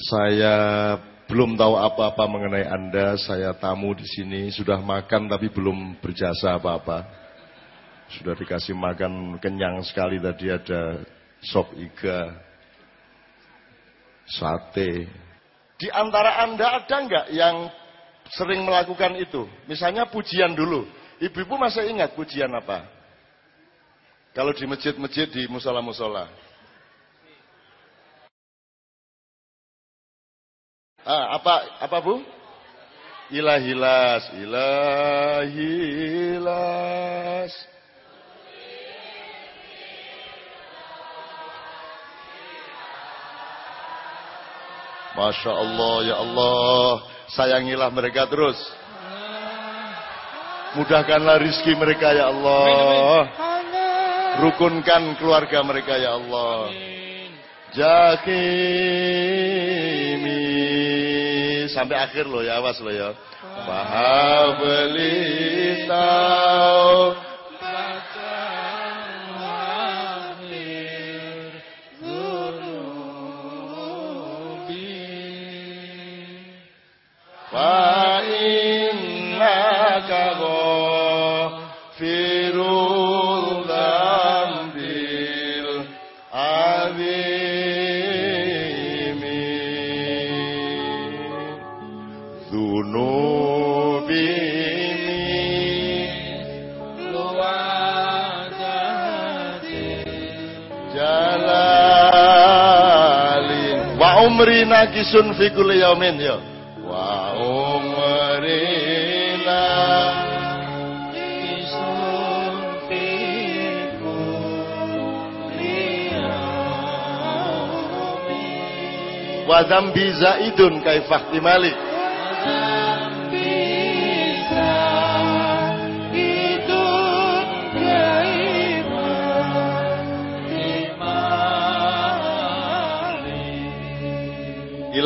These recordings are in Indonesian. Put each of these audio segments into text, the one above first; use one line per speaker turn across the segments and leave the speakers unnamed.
Saya belum tahu apa-apa mengenai Anda. Saya tamu di sini, sudah makan tapi belum berjasa apa-apa. Sudah dikasih makan kenyang sekali tadi ada sop iga, sate. Di antara Anda ada nggak yang sering melakukan itu? Misalnya pujian dulu. Ibu-ibu masih ingat pujian apa? Kalau di masjid-masjid, di musola-musola. Ah, apa apa Bu? Ilahilas, ilahilas. Masya Allah, ya Allah. Sayangilah mereka terus. Mudahkanlah rizki mereka, ya Allah. Rukunkan keluarga mereka, ya Allah. Jakimi sampai akhir loh ya awas loh ya. Fahabli tau umri nakisun fi kulli yaumin ya. Wa umri nakisun fi kulli yaumin. Wa dzambi zaidun kaifah timalik.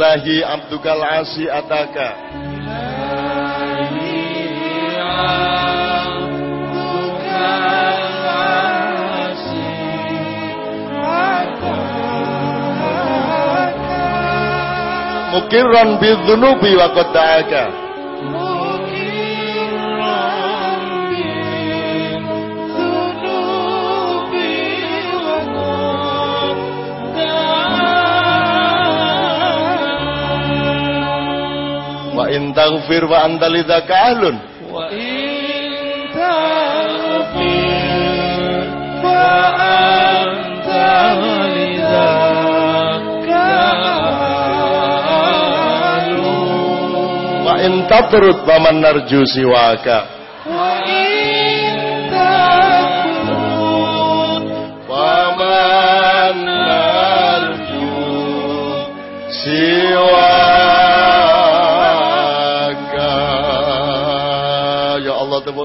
Ilahi abdukal asi ataka. Mukirran bidzunubi wa qad taghfir wa anta lidzaka ahlun. Wa in taghfir wa anta lidzaka ahlun. Wa in tatrud wa man narju siwaka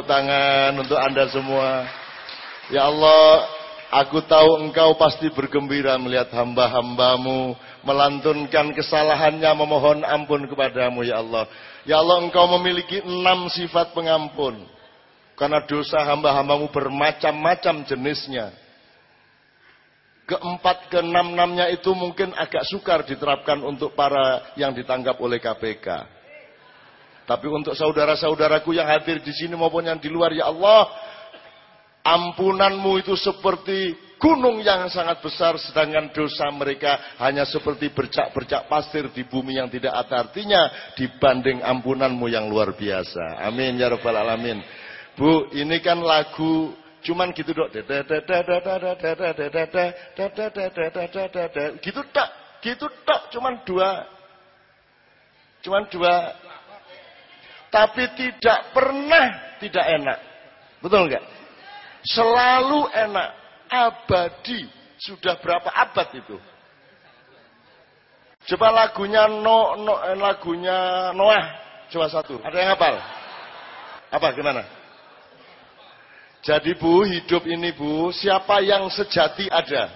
tangan untuk Anda semua. Ya Allah, aku tahu engkau pasti bergembira melihat hamba-hambamu melantunkan kesalahannya memohon ampun kepadamu ya Allah. Ya Allah engkau memiliki enam sifat pengampun. Karena dosa hamba-hambamu bermacam-macam jenisnya. Keempat, keenam-enamnya itu mungkin agak sukar diterapkan untuk para yang ditangkap oleh KPK. Tapi untuk saudara-saudaraku yang hadir di sini maupun yang di luar, ya Allah, ampunanmu itu seperti gunung yang sangat besar, sedangkan dosa mereka hanya seperti bercak-bercak pasir di bumi yang tidak ada artinya dibanding ampunanmu yang luar biasa. Amin ya rabbal alamin. Bu, ini kan lagu cuman gitu dok. Gitu tak, gitu tak, cuman dua, cuman dua tapi tidak pernah tidak enak. Betul enggak? Selalu enak, abadi. Sudah berapa abad itu? Coba lagunya no, no eh, lagunya Noah coba satu. Ada yang hafal? Apa gimana? Jadi Bu, hidup ini Bu, siapa yang sejati ada?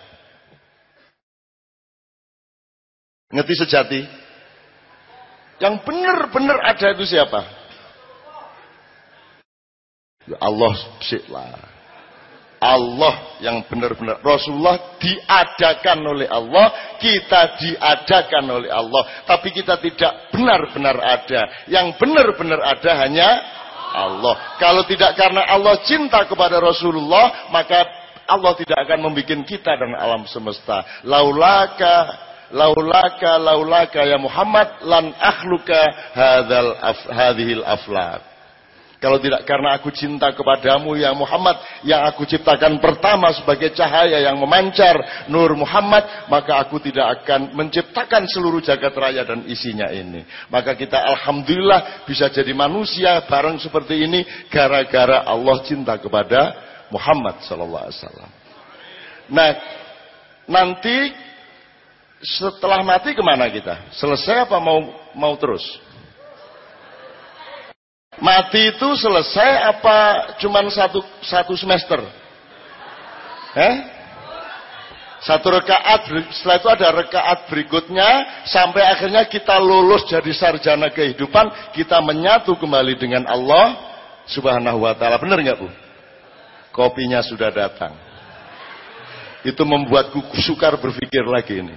Ngerti sejati? Yang benar-benar ada itu siapa? Ya Allah lah. Allah yang benar-benar Rasulullah diadakan oleh Allah, kita diadakan oleh Allah, tapi kita tidak benar-benar ada. Yang benar-benar ada hanya Allah. Kalau tidak karena Allah cinta kepada Rasulullah, maka Allah tidak akan membuat kita dan alam semesta. Laulaka laulaka laulaka ya Muhammad lan akhluka hadhil aflak. Kalau tidak karena aku cinta kepadamu ya Muhammad yang aku ciptakan pertama sebagai cahaya yang memancar Nur Muhammad maka aku tidak akan menciptakan seluruh jagat raya dan isinya ini. Maka kita alhamdulillah bisa jadi manusia bareng seperti ini gara-gara Allah cinta kepada Muhammad sallallahu alaihi wasallam. Nah, nanti setelah mati ke mana kita? Selesai apa mau mau terus? Mati itu selesai apa cuman satu satu semester? Eh? Satu rekaat, setelah itu ada rekaat berikutnya sampai akhirnya kita lulus jadi sarjana kehidupan, kita menyatu kembali dengan Allah Subhanahu wa taala. Benar nggak Bu? Kopinya sudah datang. Itu membuatku sukar berpikir lagi ini.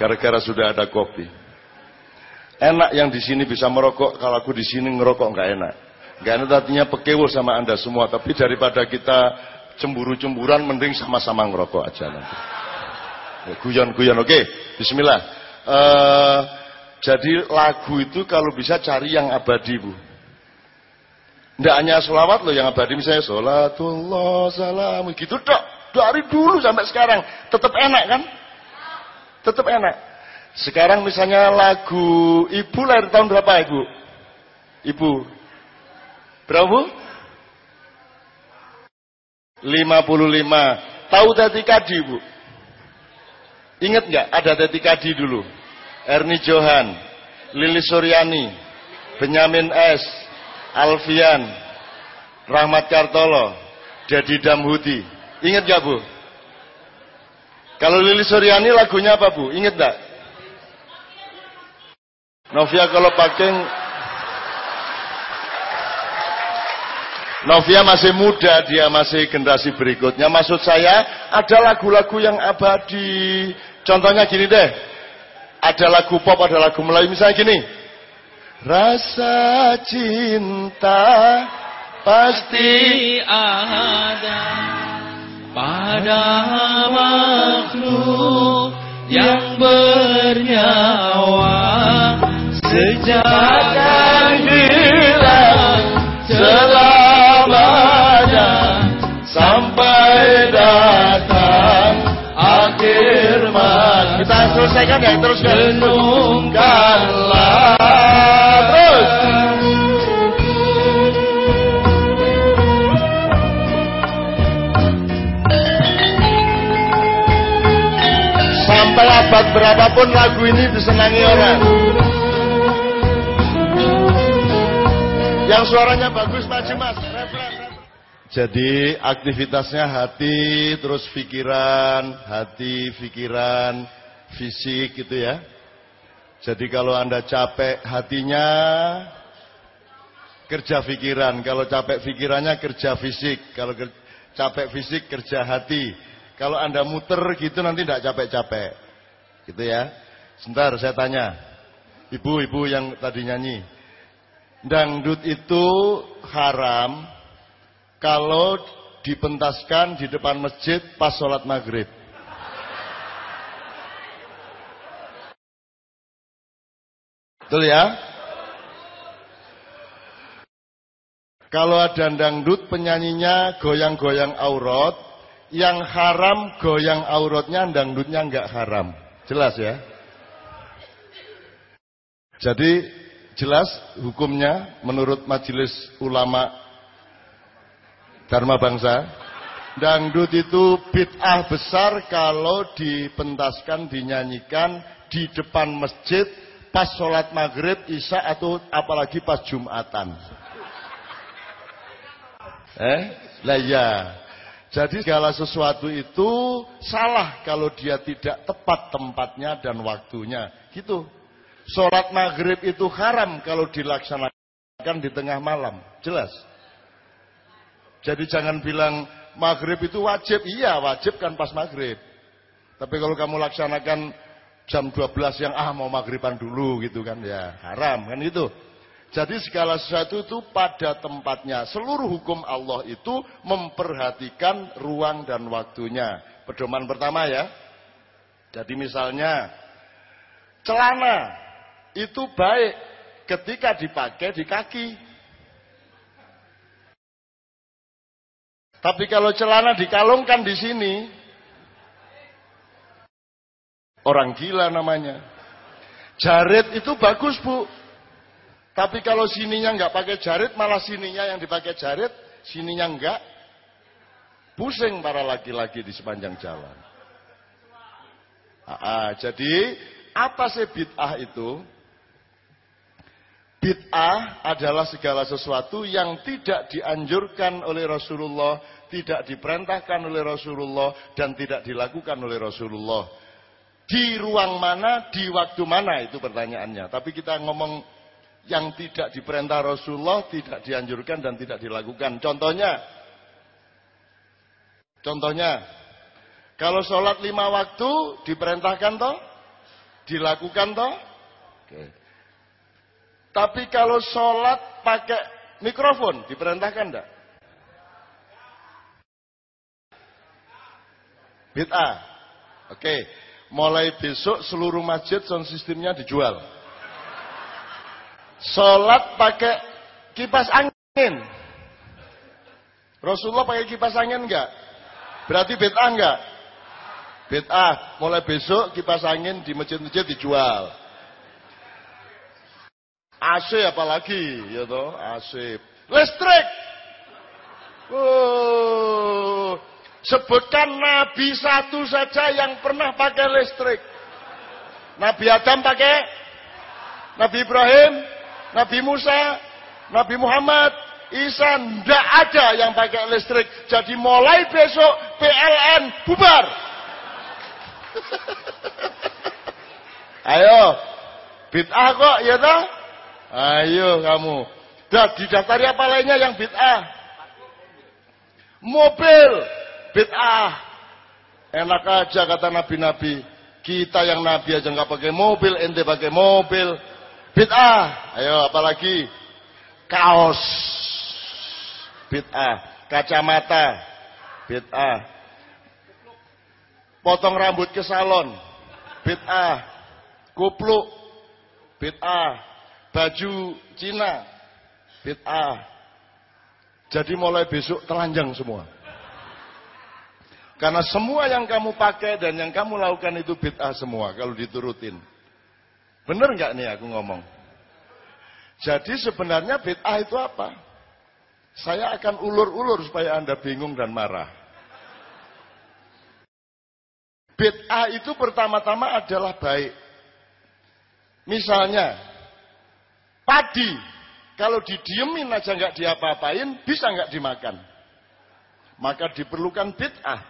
Gara-gara sudah ada kopi. Enak yang di sini bisa merokok, kalau aku di sini ngerokok nggak enak. Nggak enak artinya pekewo sama anda semua, tapi daripada kita cemburu-cemburan, mending sama-sama ngerokok aja nanti. Ya, guyon-guyon, oke, Bismillah. Uh, jadi lagu itu kalau bisa cari yang abadi bu. Tidak hanya sholawat loh yang abadi misalnya sholatullah salam gitu dok dari dulu sampai sekarang tetap enak kan? Tetap enak. Sekarang misalnya lagu Ibu lahir tahun berapa Ibu? Ibu. Berapa Bu? 55. Tahu Teti Kadi Bu? Ingat nggak ada Teti Kadi dulu? Erni Johan, Lili Suryani, Benyamin S, Alfian, Rahmat Kartolo, Dedi Damhuti. Ingat gak Bu? Kalau Lili Suryani lagunya apa Bu? Ingat gak? Novia kalau pakai Novia masih muda, dia masih generasi berikutnya. Maksud saya, ada lagu-lagu yang abadi. Contohnya gini deh. Ada lagu pop, ada lagu Melayu. Misalnya gini. Rasa cinta pasti ada pada makhluk yang bernyawa Sejak selamanya sampai datang akhir masa. Kita selesaikan ya renungkanlah terus. Sampai abad berapapun lagu ini disenangi orang. Yang suaranya bagus maju mas. Jadi aktivitasnya hati, terus pikiran, hati, pikiran, fisik gitu ya. Jadi kalau anda capek hatinya, kerja pikiran. Kalau capek pikirannya kerja fisik. Kalau capek fisik kerja hati. Kalau anda muter gitu nanti tidak capek-capek. Gitu ya. Sebentar saya tanya. Ibu-ibu yang tadi nyanyi. Dangdut itu haram kalau dipentaskan di depan masjid pas sholat maghrib. Betul ya? Kalau ada dangdut penyanyinya goyang-goyang aurat, yang haram goyang auratnya dangdutnya nggak haram. Jelas ya? Jadi jelas hukumnya menurut majelis ulama Dharma Bangsa. Dangdut itu bid'ah besar kalau dipentaskan, dinyanyikan di depan masjid pas sholat maghrib, isya atau apalagi pas jumatan. Eh, lah ya. Jadi segala sesuatu itu salah kalau dia tidak tepat tempatnya dan waktunya. Gitu. Sholat maghrib itu haram kalau dilaksanakan di tengah malam. Jelas. Jadi jangan bilang maghrib itu wajib. Iya, wajib kan pas maghrib. Tapi kalau kamu laksanakan jam 12 yang ah mau maghriban dulu gitu kan ya haram kan itu. Jadi segala sesuatu itu pada tempatnya. Seluruh hukum Allah itu memperhatikan ruang dan waktunya. Pedoman pertama ya. Jadi misalnya celana itu baik ketika dipakai di kaki. Tapi kalau celana dikalungkan di sini, orang gila namanya. Jarit itu bagus bu, tapi kalau sininya nggak pakai jarit, malah sininya yang dipakai jarit, sininya nggak, pusing para laki-laki di sepanjang jalan. Ah, jadi apa sih bid'ah itu? Bid'ah adalah segala sesuatu yang tidak dianjurkan oleh Rasulullah, tidak diperintahkan oleh Rasulullah, dan tidak dilakukan oleh Rasulullah. Di ruang mana, di waktu mana itu pertanyaannya. Tapi kita ngomong yang tidak diperintah Rasulullah, tidak dianjurkan dan tidak dilakukan. Contohnya, contohnya, kalau sholat lima waktu diperintahkan toh, dilakukan toh. Tapi kalau sholat pakai mikrofon diperintahkan enggak? Bid'ah. Oke. Mulai besok seluruh masjid sound sistemnya dijual. Sholat pakai kipas angin. Rasulullah pakai kipas angin enggak? Berarti bid'ah enggak? Bid'ah. Mulai besok kipas angin di masjid-masjid dijual. AC apalagi, ya toh, AC. Listrik. Oh, sebutkan nabi satu saja yang pernah pakai listrik. Nabi Adam pakai, Nabi Ibrahim, Nabi Musa, Nabi Muhammad, Isa, tidak ada yang pakai listrik. Jadi mulai besok PLN bubar. Ayo, bid'ah kok, ya toh? Ayo kamu. Dah didaftari apa lainnya yang bid'ah? Mobil, bid'ah. Enak aja kata nabi-nabi. Kita yang nabi aja nggak pakai mobil, ente pakai mobil. Bid'ah. Ayo apalagi? Kaos. Bid'ah. Kacamata. Bid'ah. Potong rambut ke salon. Bid'ah. Kupluk. Bid'ah. Baju Cina. Bid'ah. Jadi mulai besok telanjang semua. Karena semua yang kamu pakai dan yang kamu lakukan itu bid'ah semua kalau diturutin. Bener nggak nih aku ngomong? Jadi sebenarnya bid'ah itu apa? Saya akan ulur-ulur supaya Anda bingung dan marah. Bid'ah itu pertama-tama adalah baik. Misalnya, padi. Kalau didiemin aja nggak diapa-apain, bisa nggak dimakan. Maka diperlukan bid'ah.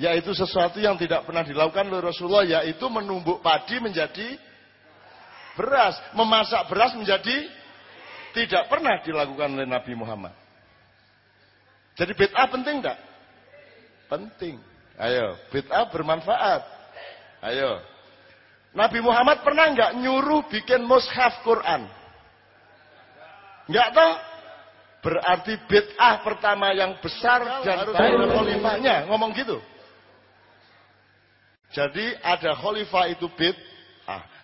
Yaitu sesuatu yang tidak pernah dilakukan oleh Rasulullah, yaitu menumbuk padi menjadi beras, memasak beras menjadi tidak pernah dilakukan oleh Nabi Muhammad. Jadi bid'ah penting enggak? Penting. Ayo, bid'ah bermanfaat. Ayo. Nabi Muhammad pernah enggak nyuruh bikin mushaf Quran? Enggak toh? Berarti bid'ah pertama yang besar dan baik khalifahnya. Ngomong gitu. Jadi ada khalifah itu bid'ah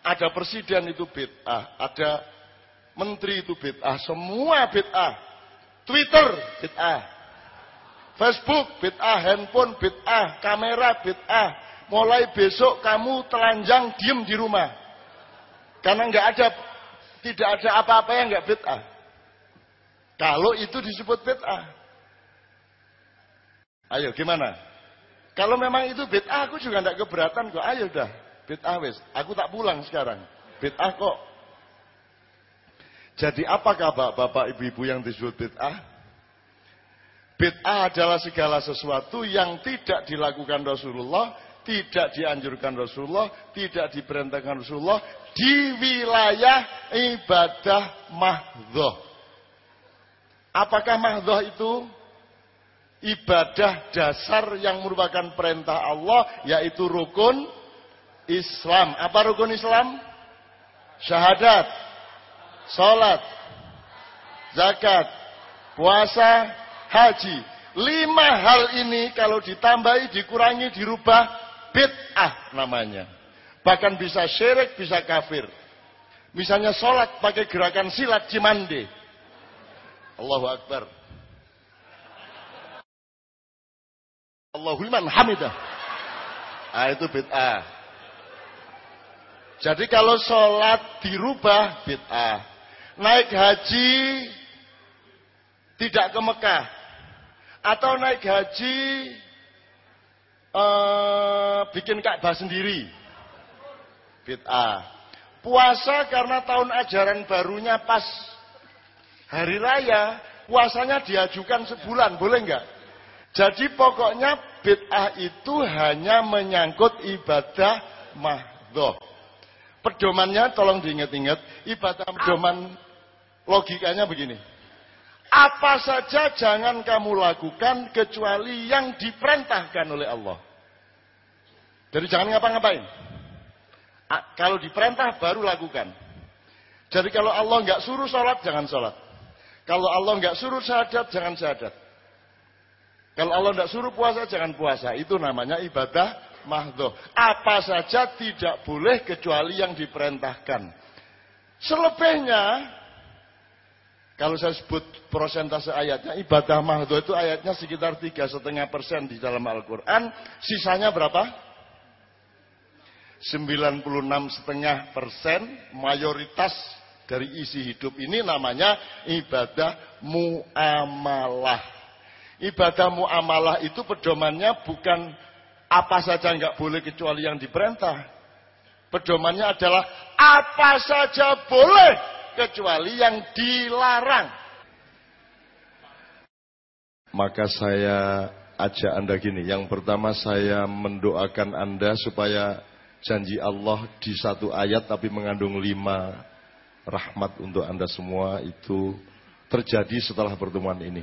ada presiden itu bid'ah, ada menteri itu bid'ah, semua bid'ah. Twitter bid'ah. Facebook bid'ah, handphone bid'ah, kamera bid'ah. Mulai besok kamu telanjang diem di rumah. Karena nggak ada tidak ada apa-apa yang nggak bid'ah. Kalau itu disebut bid'ah. Ayo gimana? Kalau memang itu bid'ah aku juga nggak keberatan kok. Ayo dah. Bid'ah wis. Aku tak pulang sekarang. Bid'ah kok. Jadi apakah bapak-bapak ibu-ibu yang disebut bid'ah? Bid'ah adalah segala sesuatu yang tidak dilakukan Rasulullah, tidak dianjurkan Rasulullah, tidak diperintahkan Rasulullah di wilayah ibadah mahdoh. Apakah mahdoh itu? ibadah dasar yang merupakan perintah Allah yaitu rukun Islam. Apa rukun Islam? Syahadat, salat, zakat, puasa, haji. Lima hal ini kalau ditambahi, dikurangi, dirubah, bid'ah namanya. Bahkan bisa syirik, bisa kafir. Misalnya sholat pakai gerakan silat cimande. Allahu Akbar. Allahu liman hamidah. Ah itu bid'ah. Jadi kalau sholat dirubah bid'ah. Naik haji tidak ke Mekah. Atau naik haji eh, bikin Ka'bah sendiri. Bid'ah. Puasa karena tahun ajaran barunya pas hari raya, puasanya diajukan sebulan, boleh nggak? Jadi pokoknya bid'ah itu hanya menyangkut ibadah mahdoh. Pedomannya tolong diingat-ingat, ibadah pedoman logikanya begini. Apa saja jangan kamu lakukan kecuali yang diperintahkan oleh Allah. Jadi jangan ngapa-ngapain. Kalau diperintah baru lakukan. Jadi kalau Allah nggak suruh sholat, jangan sholat. Kalau Allah nggak suruh syahadat, jangan syahadat. Kalau Allah tidak suruh puasa, jangan puasa. Itu namanya ibadah mahdoh. Apa saja tidak boleh kecuali yang diperintahkan. Selebihnya, kalau saya sebut prosentase ayatnya, ibadah mahdoh itu ayatnya sekitar tiga setengah persen di dalam Al-Quran. Sisanya berapa? 96 setengah persen mayoritas dari isi hidup ini namanya ibadah muamalah. Ibadah muamalah itu pedomannya bukan apa saja nggak boleh kecuali yang diperintah. Pedomannya adalah apa saja boleh kecuali yang dilarang. Maka saya ajak Anda gini. Yang pertama saya mendoakan Anda supaya janji Allah di satu ayat tapi mengandung lima rahmat untuk Anda semua itu terjadi setelah pertemuan ini.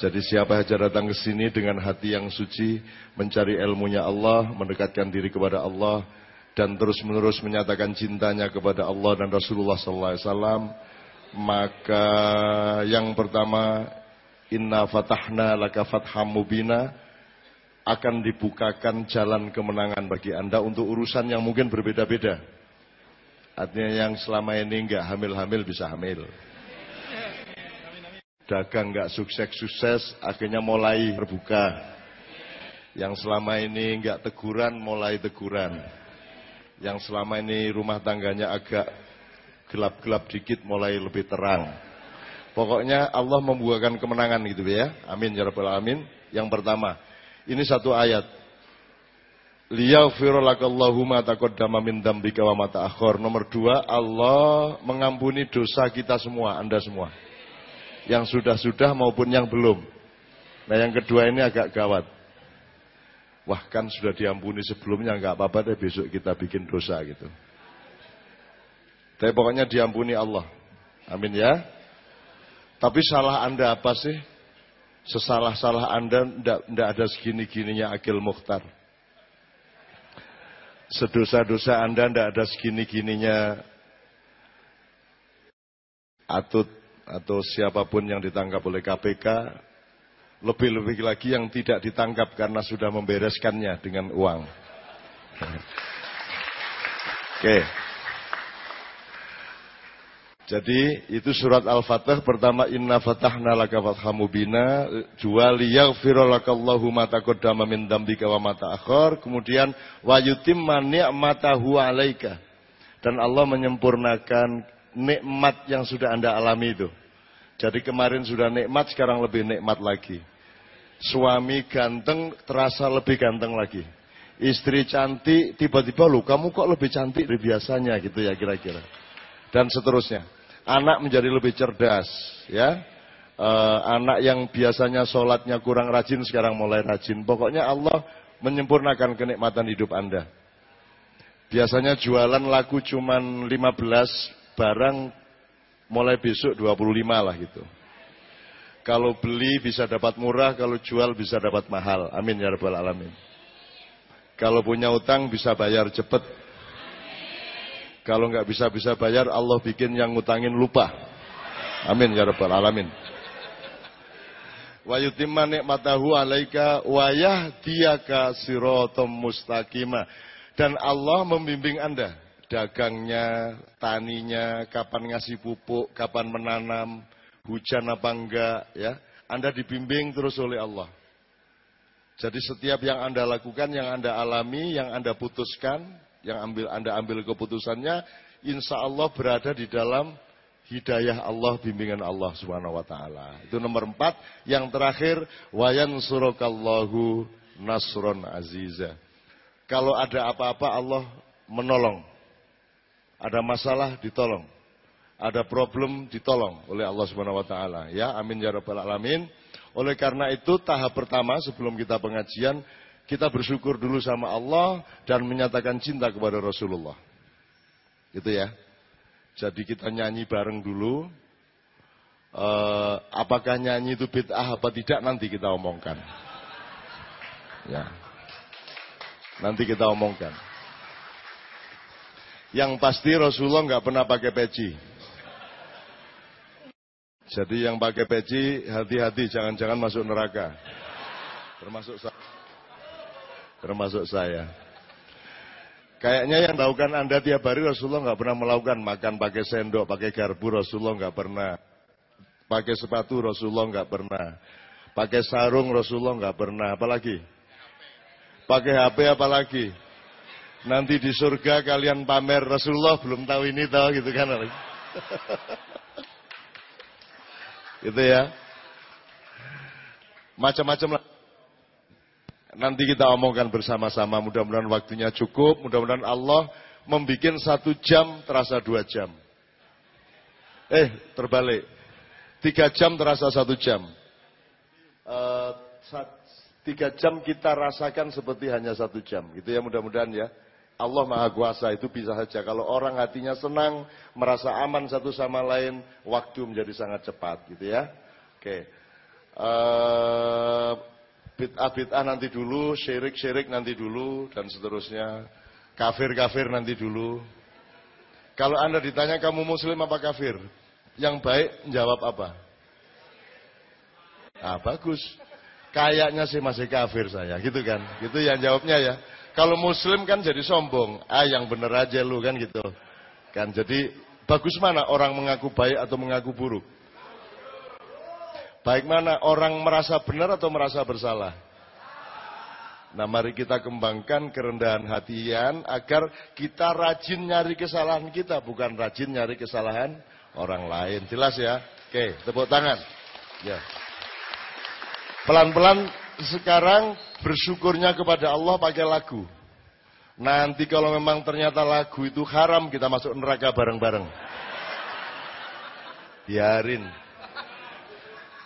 Jadi siapa saja datang ke sini dengan hati yang suci, mencari ilmunya Allah, mendekatkan diri kepada Allah, dan terus-menerus menyatakan cintanya kepada Allah dan Rasulullah SAW, maka yang pertama, Inna fatahna laka fatham mubina, akan dibukakan jalan kemenangan bagi Anda untuk urusan yang mungkin berbeda-beda. Artinya yang selama ini enggak hamil-hamil bisa hamil dagang nggak sukses-sukses, akhirnya mulai terbuka. Yang selama ini nggak teguran, mulai teguran. Yang selama ini rumah tangganya agak gelap-gelap dikit, mulai lebih terang. Pokoknya Allah membuahkan kemenangan gitu ya. Amin ya rabbal alamin. Yang pertama, ini satu ayat. Liyaghfir lakallahu ma taqaddama min wa ma Nomor dua, Allah mengampuni dosa kita semua, Anda semua yang sudah-sudah maupun yang belum. Nah yang kedua ini agak gawat. Wah kan sudah diampuni sebelumnya nggak apa-apa deh besok kita bikin dosa gitu. Tapi pokoknya diampuni Allah. Amin ya. Tapi salah anda apa sih? Sesalah-salah anda ndak ada segini-gininya Akil Mukhtar. Sedosa-dosa anda ndak ada segini-gininya Atut atau siapa pun yang ditangkap oleh KPK, lebih-lebih lagi yang tidak ditangkap karena sudah membereskannya dengan uang. Oke. Jadi itu surat Al-Fatah pertama inna fatahna laka fatham mubina dua liyaghfira lakallahu ma taqaddama min dzambika wa ma ta'akhkhar kemudian wa yutimma ni'matahu 'alaika dan Allah menyempurnakan nikmat yang sudah Anda alami itu. Jadi kemarin sudah nikmat, sekarang lebih nikmat lagi. Suami ganteng terasa lebih ganteng lagi. Istri cantik, tiba-tiba lu kamu kok lebih cantik dari biasanya gitu ya kira-kira. Dan seterusnya. Anak menjadi lebih cerdas, ya. E, anak yang biasanya sholatnya kurang rajin sekarang mulai rajin. Pokoknya Allah menyempurnakan kenikmatan hidup Anda. Biasanya jualan laku cuman 15 barang mulai besok 25 lah gitu. Kalau beli bisa dapat murah, kalau jual bisa dapat mahal. Amin ya rabbal alamin. Kalau punya utang bisa bayar cepet. Kalau nggak bisa bisa bayar, Allah bikin yang ngutangin lupa. Amin ya rabbal alamin. Wa yutimma nikmatahu alaika wa yahdiyaka siratal mustaqima. Dan Allah membimbing Anda dagangnya, taninya, kapan ngasih pupuk, kapan menanam, hujan apa enggak, ya. Anda dibimbing terus oleh Allah. Jadi setiap yang Anda lakukan, yang Anda alami, yang Anda putuskan, yang ambil Anda ambil keputusannya, insya Allah berada di dalam hidayah Allah, bimbingan Allah Subhanahu wa taala. Itu nomor empat. Yang terakhir, wayan surakallahu nasron aziza. Kalau ada apa-apa Allah menolong. Ada masalah ditolong ada problem ditolong oleh Allah Subhanahu wa taala. Ya, amin ya rabbal alamin. Oleh karena itu tahap pertama sebelum kita pengajian kita bersyukur dulu sama Allah dan menyatakan cinta kepada Rasulullah. Gitu ya. Jadi kita nyanyi bareng dulu. Uh, apakah nyanyi itu bid'ah apa tidak nanti kita omongkan. Ya. Nanti kita omongkan. Yang pasti Rasulullah nggak pernah pakai peci. Jadi yang pakai peci hati-hati jangan-jangan masuk neraka. Termasuk saya. Termasuk saya. Kayaknya yang lakukan Anda tiap hari Rasulullah nggak pernah melakukan makan pakai sendok, pakai garpu Rasulullah nggak pernah. Pakai sepatu Rasulullah nggak pernah. Pakai sarung Rasulullah nggak pernah. Apalagi? Pakai HP apalagi? Nanti di surga kalian pamer Rasulullah belum tahu ini tahu gitu kan. Gitu ya. Macam-macam lah. Nanti kita omongkan bersama-sama. Mudah-mudahan waktunya cukup. Mudah-mudahan Allah membuat satu jam terasa dua jam. Eh, terbalik. Tiga jam terasa satu jam. Uh, tiga jam kita rasakan seperti hanya satu jam. Gitu ya mudah-mudahan ya. Allah Maha Kuasa itu bisa saja. Kalau orang hatinya senang, merasa aman satu sama lain, waktu menjadi sangat cepat, gitu ya. Oke. Uh, bid'ah-bid'ah nanti dulu, syirik-syirik nanti dulu, dan seterusnya. Kafir-kafir nanti dulu. Kalau Anda ditanya kamu muslim apa kafir? Yang baik jawab apa? Ah, bagus. Kayaknya sih masih kafir saya, gitu kan? Gitu yang jawabnya ya. Kalau muslim kan jadi sombong. Ah yang bener aja lu kan gitu. Kan jadi bagus mana orang mengaku baik atau mengaku buruk? Baik mana orang merasa benar atau merasa bersalah? Nah mari kita kembangkan kerendahan hatian agar kita rajin nyari kesalahan kita. Bukan rajin nyari kesalahan orang lain. Jelas ya? Oke tepuk tangan. Ya. Pelan-pelan sekarang bersyukurnya kepada Allah pakai lagu. Nanti kalau memang ternyata lagu itu haram, kita masuk neraka bareng-bareng. Biarin.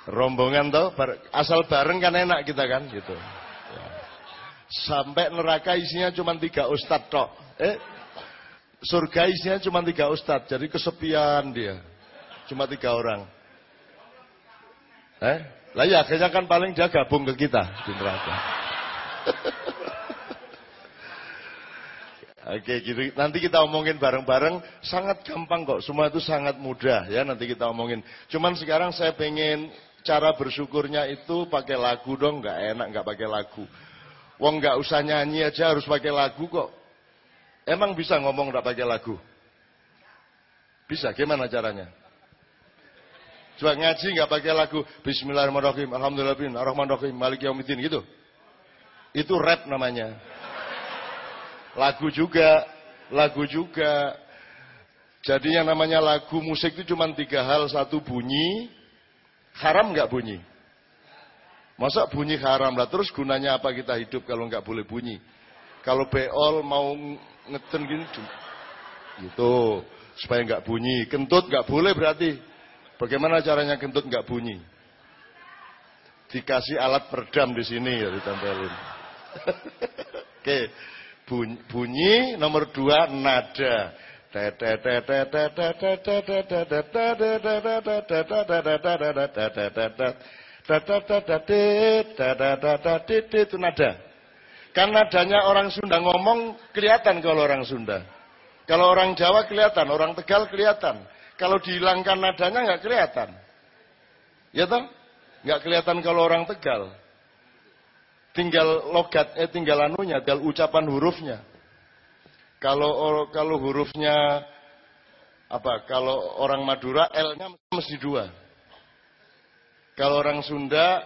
Rombongan toh, asal bareng kan enak kita kan, gitu. Sampai neraka isinya cuma tiga ustad tok. Eh, surga isinya cuma tiga ustad, jadi kesepian dia. Cuma tiga orang. Eh, lah ya akhirnya kan paling dia gabung ke kita di neraka. Oke, gitu. nanti kita omongin bareng-bareng. Sangat gampang kok. Semua itu sangat mudah ya. Nanti kita omongin. Cuman sekarang saya pengen cara bersyukurnya itu pakai lagu dong. Nggak enak nggak pakai lagu. Wong nggak usah nyanyi aja harus pakai lagu kok. Emang bisa ngomong nggak pakai lagu? Bisa. Gimana caranya? Coba ngaji nggak pakai lagu Bismillahirrahmanirrahim, Alhamdulillahirrahmanirrahim, Ar-Rahmanirrahim, Malik gitu. Itu rap namanya. Lagu juga, lagu juga. Jadi yang namanya lagu musik itu cuma tiga hal. Satu bunyi, haram nggak bunyi? Masa bunyi haram lah. Terus gunanya apa kita hidup kalau nggak boleh bunyi? Kalau beol mau ngeten gini, gitu supaya nggak bunyi. Kentut nggak boleh berarti. Bagaimana caranya kentut nggak bunyi? Dikasih alat peredam di sini ya ditempelin. Oke, bunyi, bunyi nomor dua nada. itu nada. Kan nadanya orang Sunda ngomong kelihatan kalau orang Sunda. Kalau orang Jawa kelihatan, orang Tegal kelihatan. Kalau dihilangkan nadanya nggak kelihatan. Ya toh? Nggak kelihatan kalau orang Tegal. Tinggal logat, eh tinggal anunya, tinggal ucapan hurufnya. Kalau kalau hurufnya apa? Kalau orang Madura L-nya mesti dua. Kalau orang Sunda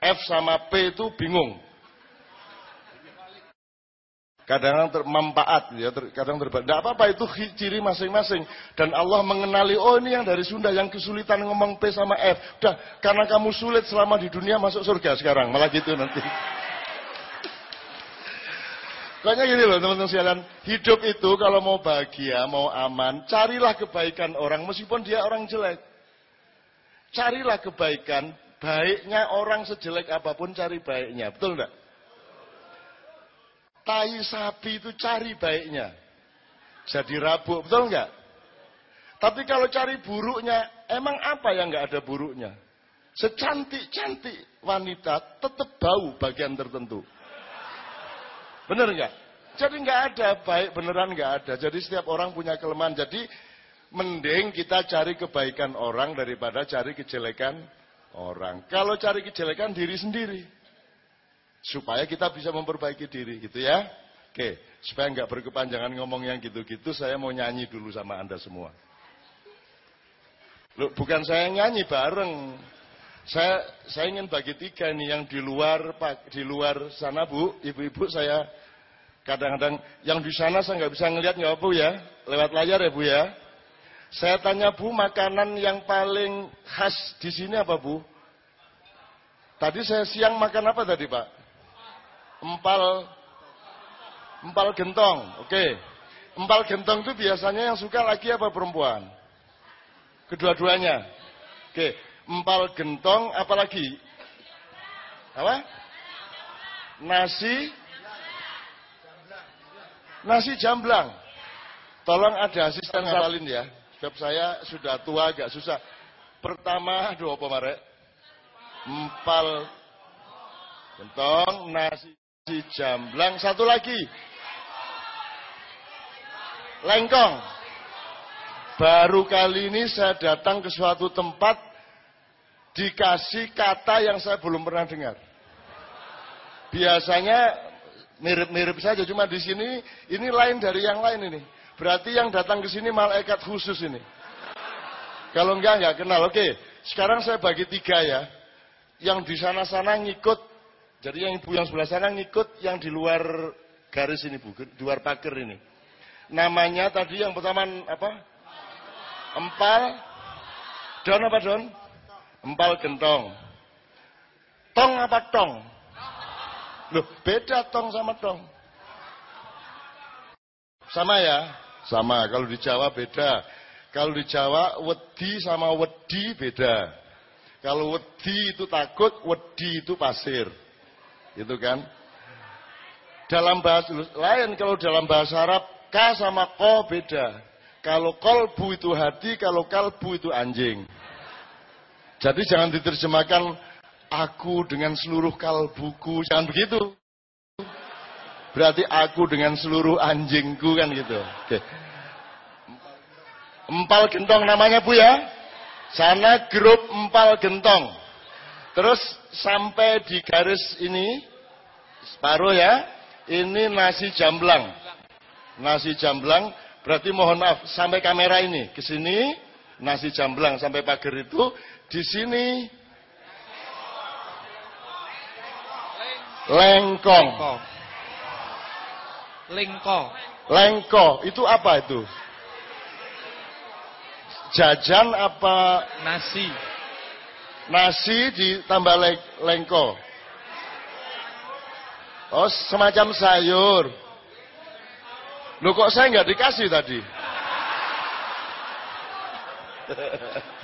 F sama P itu bingung. Kadang ter manfaat, ya, ter kadang terbalik. Tidak apa-apa itu ciri masing-masing. Dan Allah mengenali, oh ini yang dari Sunda yang kesulitan ngomong P sama F. Udah, karena kamu sulit selama di dunia masuk surga sekarang. Malah gitu nanti. Pokoknya gini loh teman-teman sekalian, hidup itu kalau mau bahagia, mau aman, carilah kebaikan orang meskipun dia orang jelek. Carilah kebaikan, baiknya orang sejelek apa pun cari baiknya. Betul enggak? Tai sapi itu cari baiknya. Jadi rabuk, betul nggak? Tapi kalau cari buruknya, emang apa yang nggak ada buruknya? Secantik-cantik wanita tetap bau bagian tertentu. Bener nggak? Jadi nggak ada baik beneran nggak ada. Jadi setiap orang punya kelemahan. Jadi mending kita cari kebaikan orang daripada cari kejelekan orang. Kalau cari kejelekan diri sendiri supaya kita bisa memperbaiki diri gitu ya. Oke, supaya nggak berkepanjangan ngomong yang gitu-gitu, saya mau nyanyi dulu sama Anda semua. Loh, bukan saya nyanyi bareng. Saya saya ingin bagi tiga nih yang di luar di luar sana Bu, ibu-ibu saya kadang-kadang yang di sana saya nggak bisa ngelihat nggak Bu ya, lewat layar ya Bu ya. Saya tanya Bu, makanan yang paling khas di sini apa Bu? Tadi saya siang makan apa tadi Pak? Empal empal gentong. Oke. Okay. Empal gentong itu biasanya yang suka laki apa perempuan? Kedua-duanya. Oke. Okay. Empal gentong apalagi? Apa? Nasi Nasi jamblang. Tolong ada asisten ngapalin ya. Sebab saya sudah tua agak susah. Pertama, aduh apa marek? Empal gentong, nasi Si Jamblang. Satu lagi. Lengkong. Baru kali ini saya datang ke suatu tempat dikasih kata yang saya belum pernah dengar. Biasanya mirip-mirip saja, cuma di sini ini lain dari yang lain ini. Berarti yang datang ke sini malaikat khusus ini. Kalau enggak, enggak kenal. Oke, sekarang saya bagi tiga ya. Yang di sana-sana ngikut jadi yang ibu yang sebelah sana ngikut yang di luar garis ini bu, di luar pagar ini. Namanya tadi yang pertama apa? Empal. Don apa don? Empal gentong. Tong apa tong? Loh, beda tong sama tong. Sama ya? Sama. Kalau di Jawa beda. Kalau di Jawa wedi sama wedi beda. Kalau wedi itu takut, wedi itu pasir. Itu kan. Dalam bahasa lain kalau dalam bahasa Arab ka sama ko beda. Kalau kolbu itu hati, kalau kalbu itu anjing. Jadi jangan diterjemahkan aku dengan seluruh kalbuku, jangan begitu. Berarti aku dengan seluruh anjingku kan gitu. Oke. Empal gentong namanya Bu ya. Sana grup empal gentong. Terus sampai di garis ini separuh ya. Ini nasi jamblang. Nasi jamblang berarti mohon maaf sampai kamera ini ke sini nasi jamblang sampai pagar itu di sini lengkong.
Lengko.
Lengko itu apa itu? Jajan apa
nasi?
Nasi ditambah lengko. Oh, semacam sayur. Loh kok saya nggak dikasih tadi?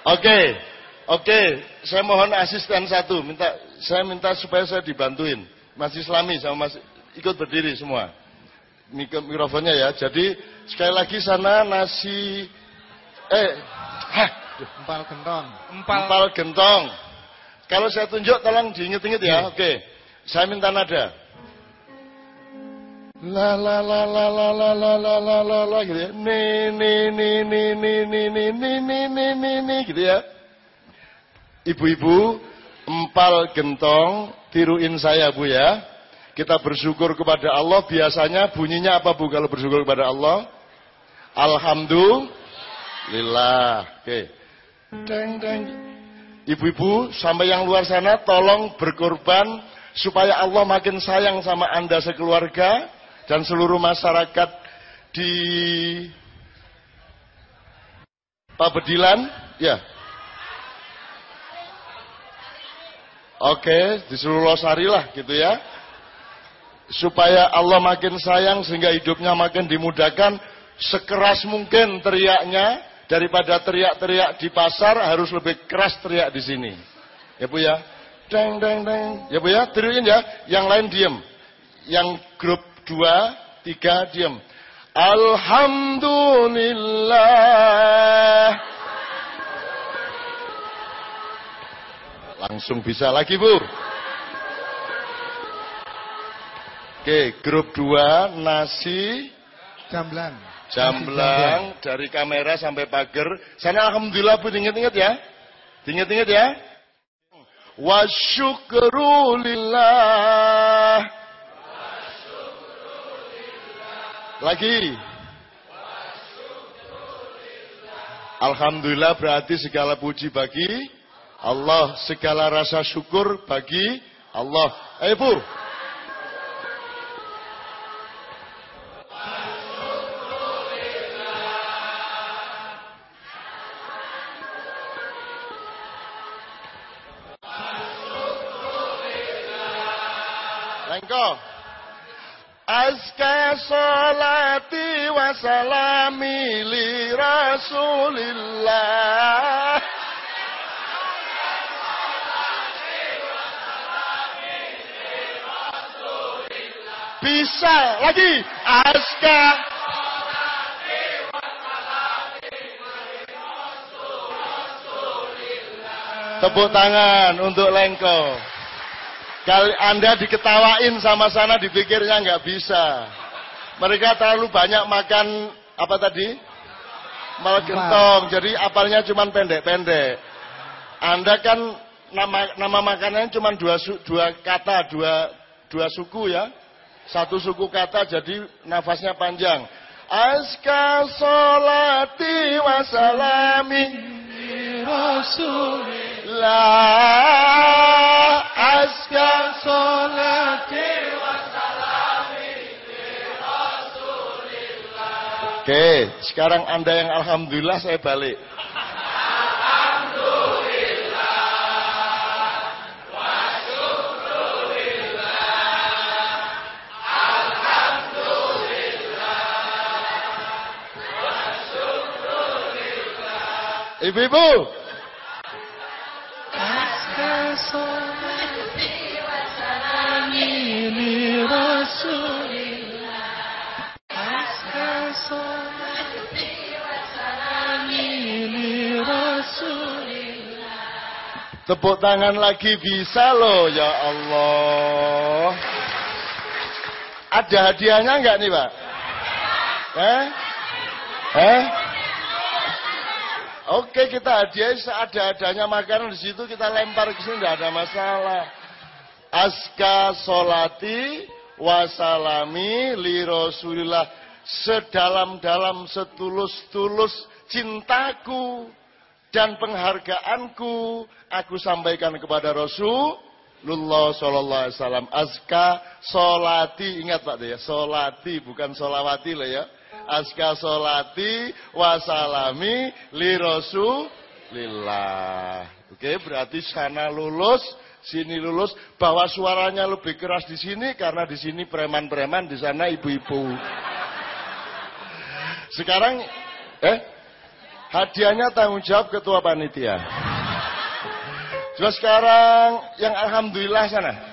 Oke, oke. Okay. Saya mohon asisten satu. Minta, saya minta supaya saya dibantuin. Mas Islami sama Mas ikut berdiri semua. mikrofonnya ya. Jadi sekali lagi sana nasi eh hah,
empal gentong.
Empal, empal gentong. Kalau saya tunjuk tolong diinget-inget ya. Oke. Okay. Saya minta nada. La la la la la la la la la la la gitu ya. Ni ni ni ni ni ni ni ni ni ni ni ni gitu ya. Ibu-ibu, empal gentong, tiruin saya Bu ya. Kita bersyukur kepada Allah, biasanya bunyinya apa Bu kalau bersyukur kepada Allah? Alhamdulillah. Oke. Deng deng. Ibu-ibu sampai yang luar sana tolong berkorban supaya Allah makin sayang sama Anda sekeluarga dan seluruh masyarakat di Pabedilan, ya, Oke, di seluruh Losari lah gitu ya. Supaya Allah makin sayang sehingga hidupnya makin dimudahkan. Sekeras mungkin teriaknya daripada teriak-teriak di pasar harus lebih keras teriak di sini. Ya Bu ya. Deng deng deng. Ya Bu ya, teriakin ya. Yang lain diem. Yang grup dua, tiga diem. Alhamdulillah. Langsung bisa lagi Bu. Oke, grup 2 nasi
jamblang.
Jamblang dari kamera sampai pagar. Sana alhamdulillah Bu ingat-ingat ya. Ingat-ingat ya. Wa syukrulillah. Lagi. Alhamdulillah berarti segala puji bagi Allah segala rasa syukur bagi Allah. Ayo Bu. Salati wa salami li rasulillah. Bisa lagi. Aska. Tepuk tangan untuk Lengko. Kali Anda diketawain sama sana dipikirnya nggak bisa. Mereka terlalu banyak makan apa tadi? Mal gentong. Jadi apalnya cuma pendek-pendek. Anda kan nama nama makanannya cuma dua dua kata, dua dua suku ya. Satu suku kata jadi nafasnya panjang. Aska solati wasalami Rasulillah Aska solati Oke, sekarang Anda yang Alhamdulillah saya balik. Ibu-ibu. Tepuk tangan lagi bisa loh ya Allah. Ada hadiahnya enggak nih Pak? Eh? Eh? Oke kita hadiah seada-adanya makanan di situ kita lempar ke sini tidak ada masalah. Aska solati wasalami li Rasulillah sedalam-dalam setulus-tulus cintaku dan penghargaanku aku sampaikan kepada Rasulullah Sallallahu Alaihi Wasallam. Aska solati ingat Pak ya solati bukan solawati lah ya aska solati wasalami li rasulillah. Oke, berarti sana lulus, sini lulus, bahwa suaranya lebih keras di sini karena di sini preman-preman, di sana ibu-ibu. Sekarang eh hadiahnya tanggung jawab ketua panitia. Coba sekarang yang alhamdulillah sana.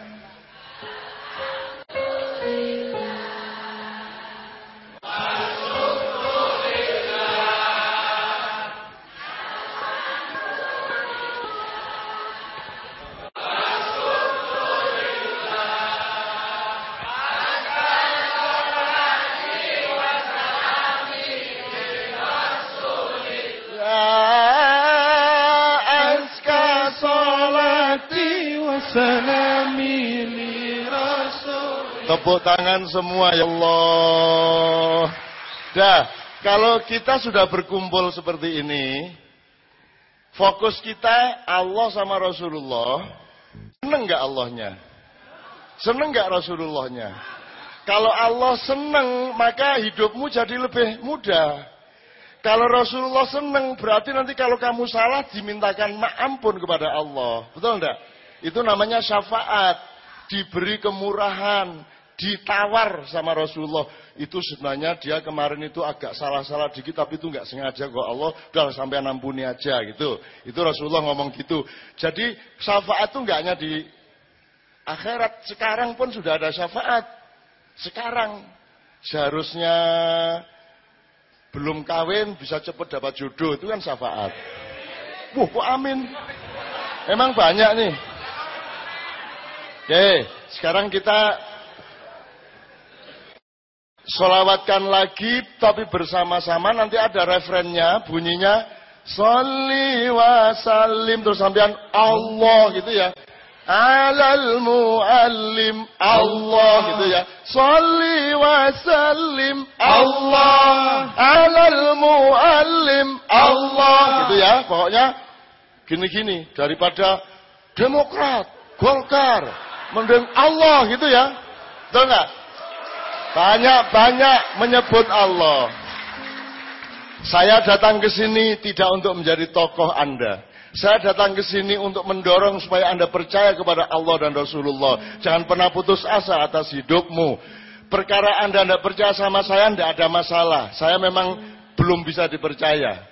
Tepuk tangan semua ya Allah. Dah, kalau kita sudah berkumpul seperti ini, fokus kita Allah sama Rasulullah. Seneng nggak Allahnya? Seneng nggak Rasulullahnya? Kalau Allah seneng, maka hidupmu jadi lebih mudah. Kalau Rasulullah seneng, berarti nanti kalau kamu salah dimintakan ampun kepada Allah. Betul enggak? Itu namanya syafaat. Diberi kemurahan, ditawar sama Rasulullah. Itu sebenarnya dia kemarin itu agak salah-salah dikit tapi itu nggak sengaja kok Allah udah sampai ampuni aja gitu. Itu Rasulullah ngomong gitu. Jadi syafaat itu nggak hanya di akhirat, sekarang pun sudah ada syafaat. Sekarang seharusnya belum kawin bisa cepat dapat jodoh itu kan syafaat. Wah, kok amin. Emang banyak nih. Oke, sekarang kita Solawatkan lagi tapi bersama-sama nanti ada referennya bunyinya Salli wa salim terus sampean Allah gitu ya. Alal muallim Allah gitu ya. Salli wa salim Allah. Alal muallim Allah gitu ya. Pokoknya gini-gini daripada Demokrat, Golkar, mending Allah gitu ya. Betul nggak? Banyak-banyak menyebut Allah. Saya datang ke sini tidak untuk menjadi tokoh Anda. Saya datang ke sini untuk mendorong supaya Anda percaya kepada Allah dan Rasulullah. Jangan pernah putus asa atas hidupmu. Perkara Anda tidak percaya sama saya, tidak ada masalah. Saya memang belum bisa dipercaya.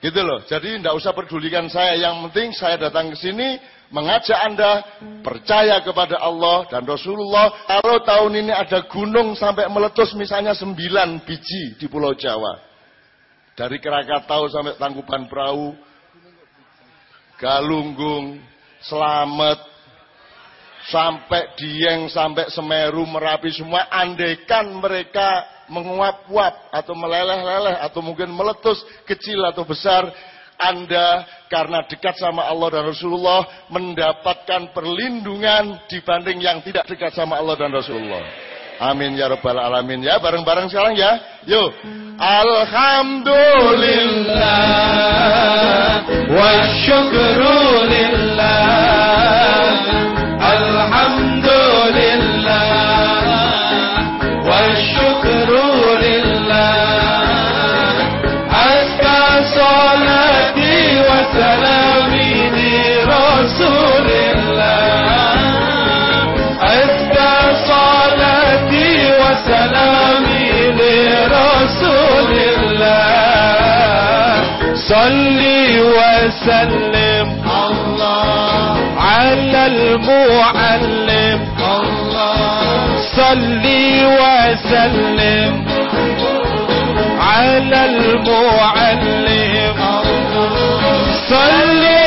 Gitu loh. Jadi tidak usah pedulikan saya. Yang penting saya datang ke sini mengajak Anda percaya kepada Allah dan Rasulullah. Kalau tahun ini ada gunung sampai meletus misalnya sembilan biji di Pulau Jawa. Dari Krakatau sampai Tangkuban Perahu, Galunggung, Selamet, sampai Dieng, sampai Semeru, Merapi semua. Andekan mereka menguap-uap atau meleleh-leleh atau mungkin meletus kecil atau besar anda karena dekat sama Allah dan Rasulullah mendapatkan perlindungan dibanding yang tidak dekat sama Allah dan Rasulullah. Amin ya rabbal alamin ya bareng-bareng sekarang ya. Yuk. Alhamdulillah wa syukrulillah. صلي وسلم. الله على المعلم. الله صلي وسلم. على المعلم. صل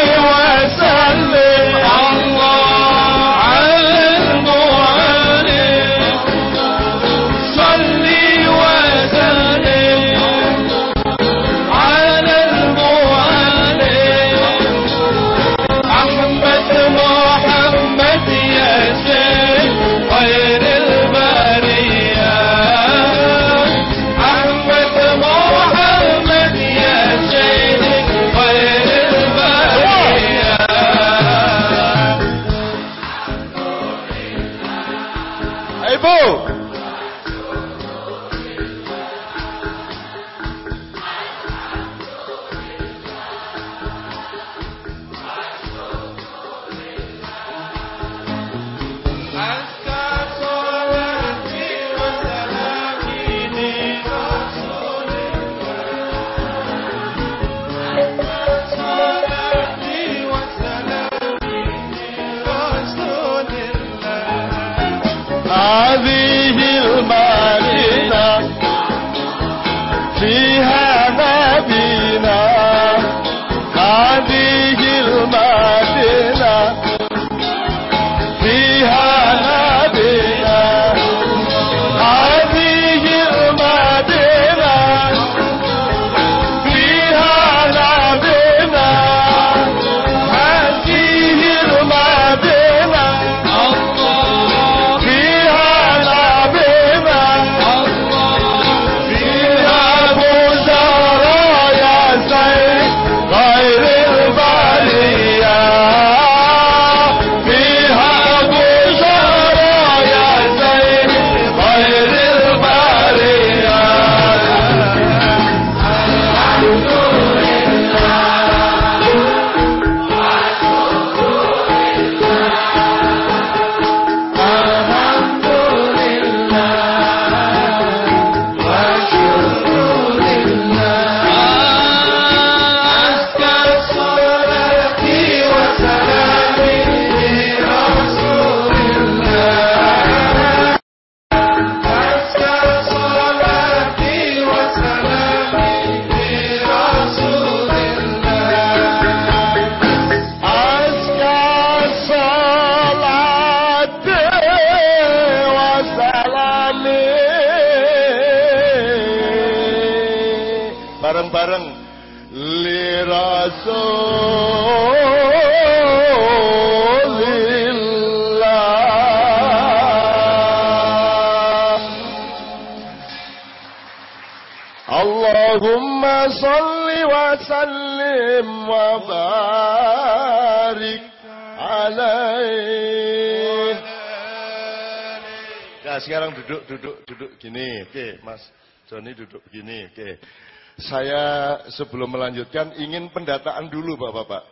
Saya sebelum melanjutkan ingin pendataan dulu Bapak-Bapak.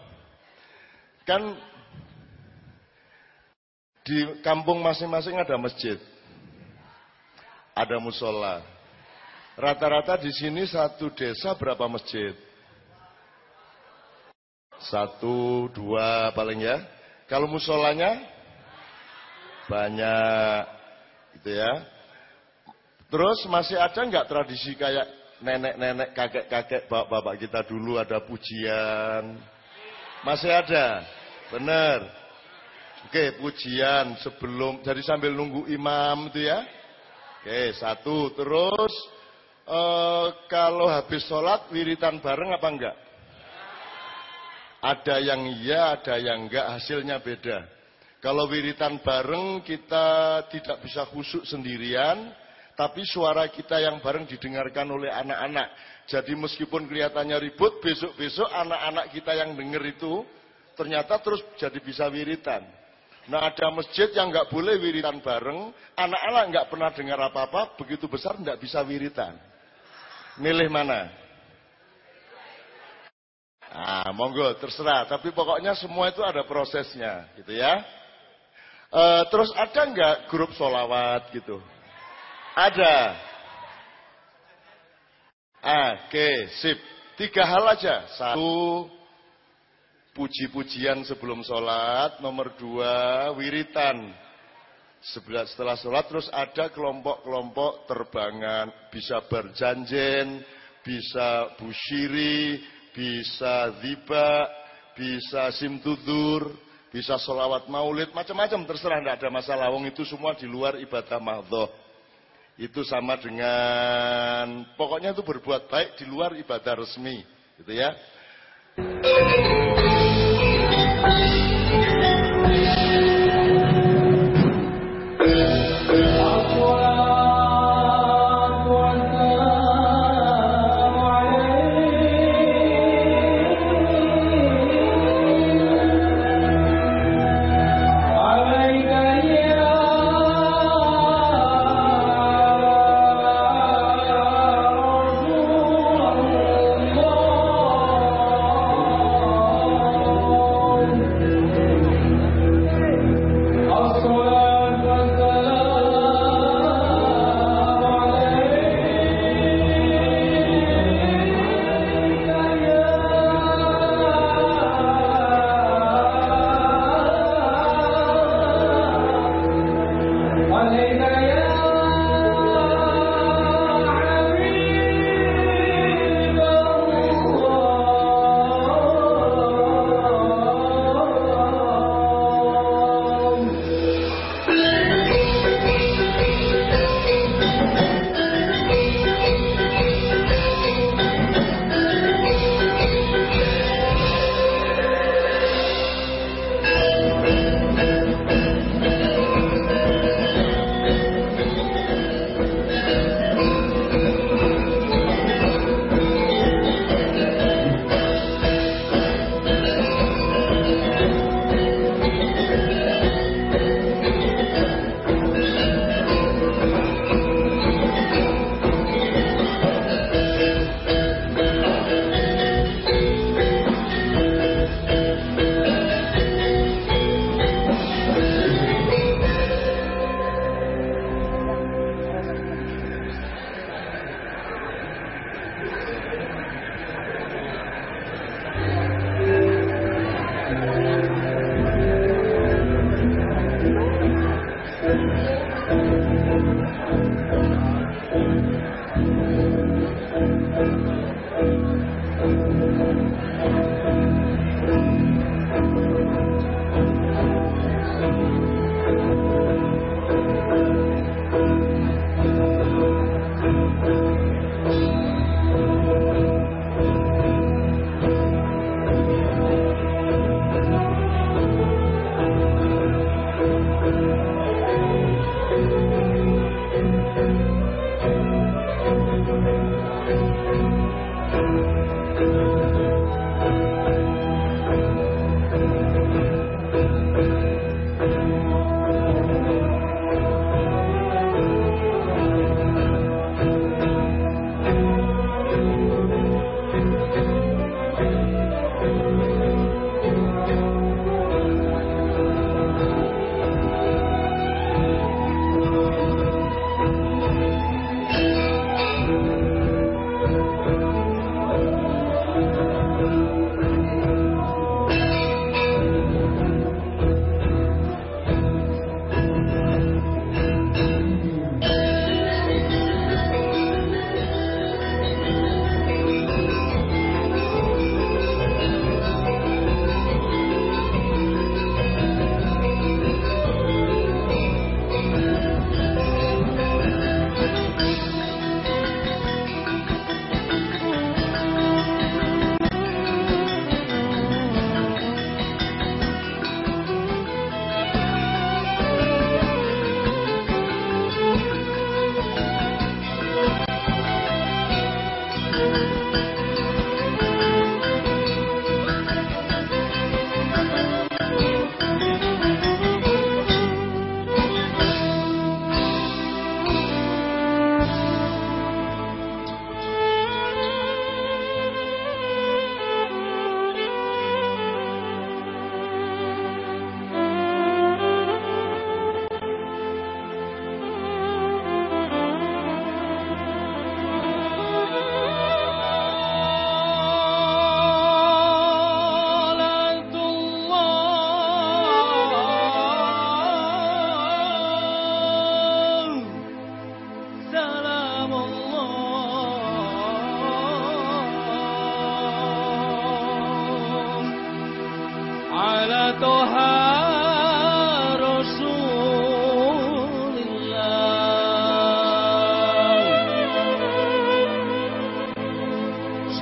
Kan di kampung masing-masing ada masjid. Ada musola. Rata-rata di sini satu desa berapa masjid? Satu, dua paling ya. Kalau musolanya banyak gitu ya. Terus masih ada nggak tradisi kayak nenek-nenek, kakek-kakek, bapak-bapak kita dulu ada pujian? Masih ada, benar. Oke, pujian sebelum, jadi sambil nunggu imam itu ya. Oke, satu. Terus eh, kalau habis sholat wiritan bareng apa enggak? Ada yang iya, ada yang enggak, hasilnya beda. Kalau wiritan bareng kita tidak bisa khusyuk sendirian, tapi suara kita yang bareng didengarkan oleh anak-anak. Jadi meskipun kelihatannya ribut, besok-besok anak-anak kita yang dengar itu ternyata terus jadi bisa wiritan. Nah ada masjid yang nggak boleh wiritan bareng, anak-anak nggak pernah dengar apa-apa, begitu besar nggak bisa wiritan. Milih mana? Ah, monggo terserah. Tapi pokoknya semua itu ada prosesnya, gitu ya. Uh, terus ada nggak grup solawat gitu? Ada. Oke, sip. Tiga hal aja. Satu, puji-pujian sebelum sholat. Nomor dua, wiritan. Setelah sholat terus ada kelompok-kelompok terbangan. Bisa berjanjen, bisa bushiri, bisa ziba, bisa simtudur bisa solawat maulid, macam-macam terserah, tidak ada masalah. Wong itu semua di luar ibadah mahdoh. Itu sama dengan, pokoknya itu berbuat baik di luar ibadah resmi. Gitu ya.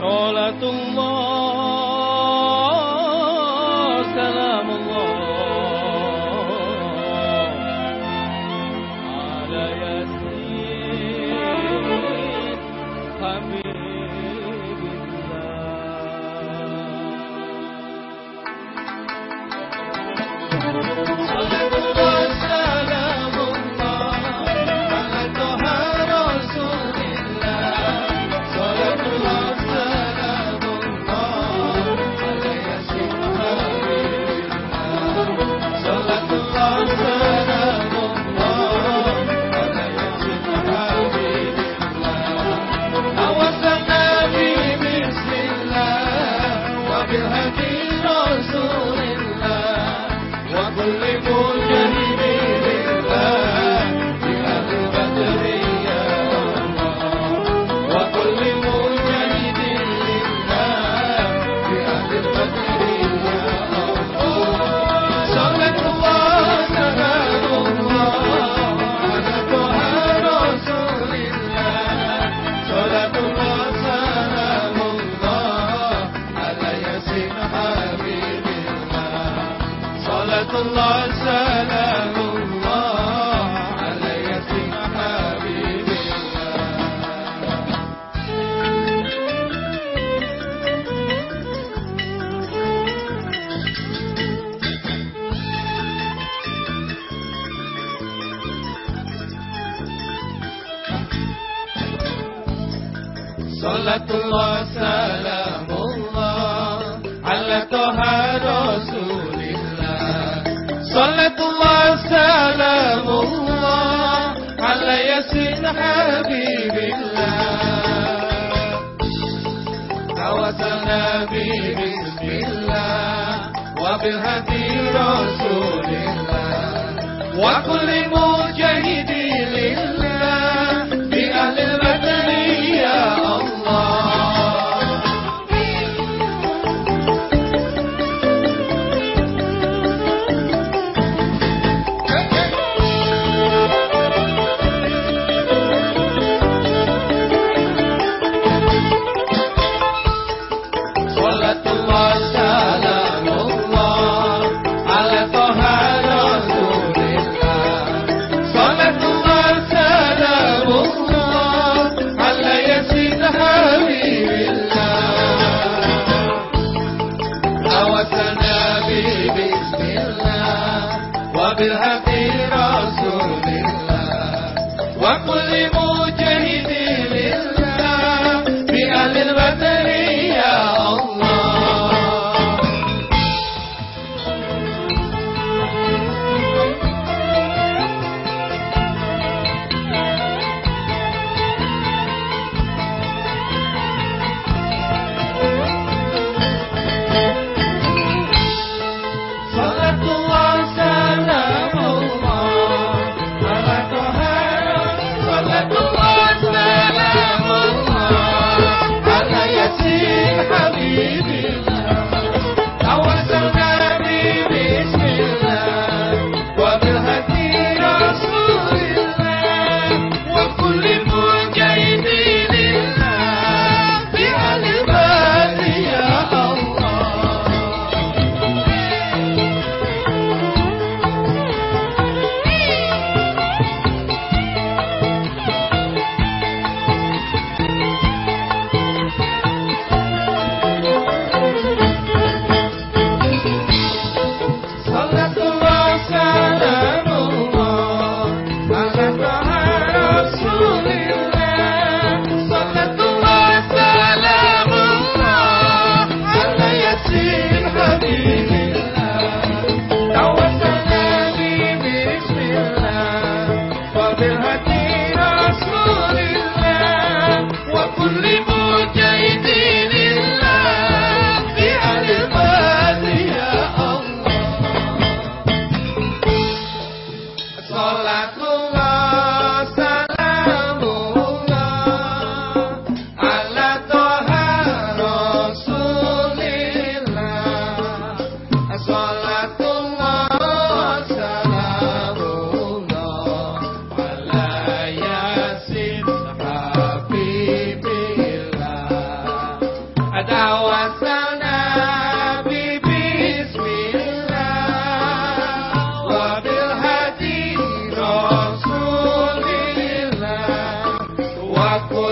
sola tu mor Salatullah salamullah Ala toha rasulillah. Salatullah salamullah Ala yasin habibillah. توسلنا ببسم الله وبهدي Paco